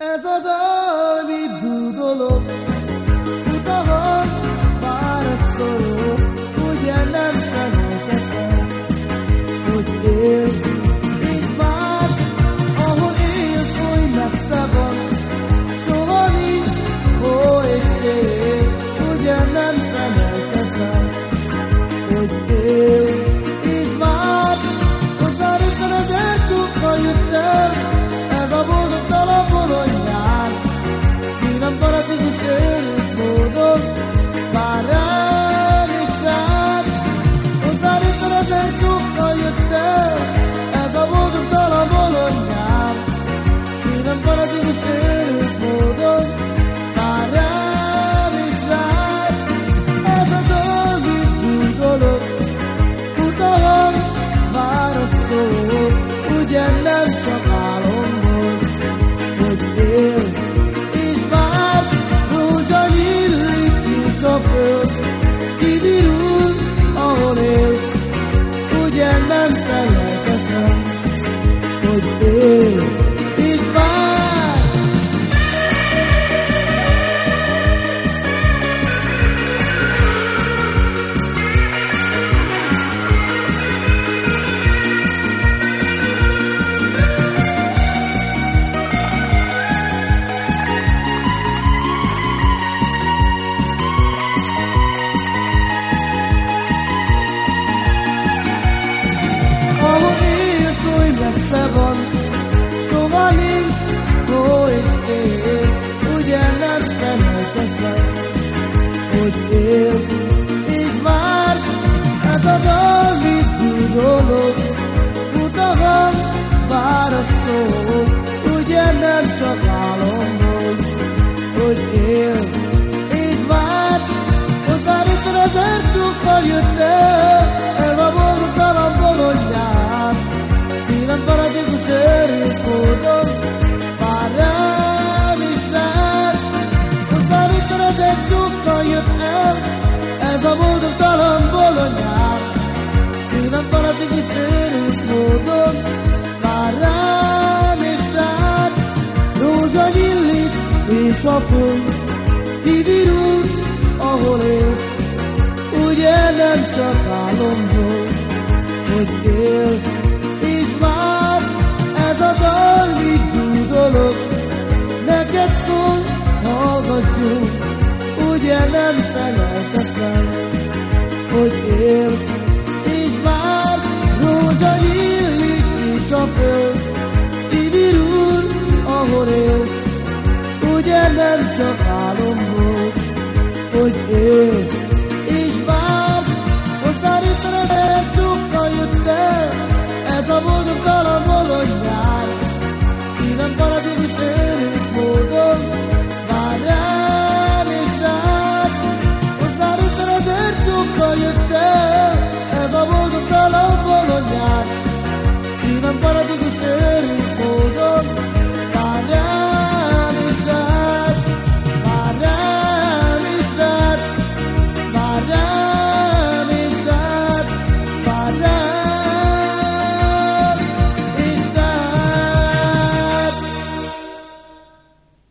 Ez a dal, mi dúdolok, szapon, kivirul, ahol élsz, ugye nem csak álomból, hogy élsz, és már ez a dal, így dúdolok, neked szól, hallgass jó, ugye nem felelteszel, hogy élsz, nem csak álomról, hogy élsz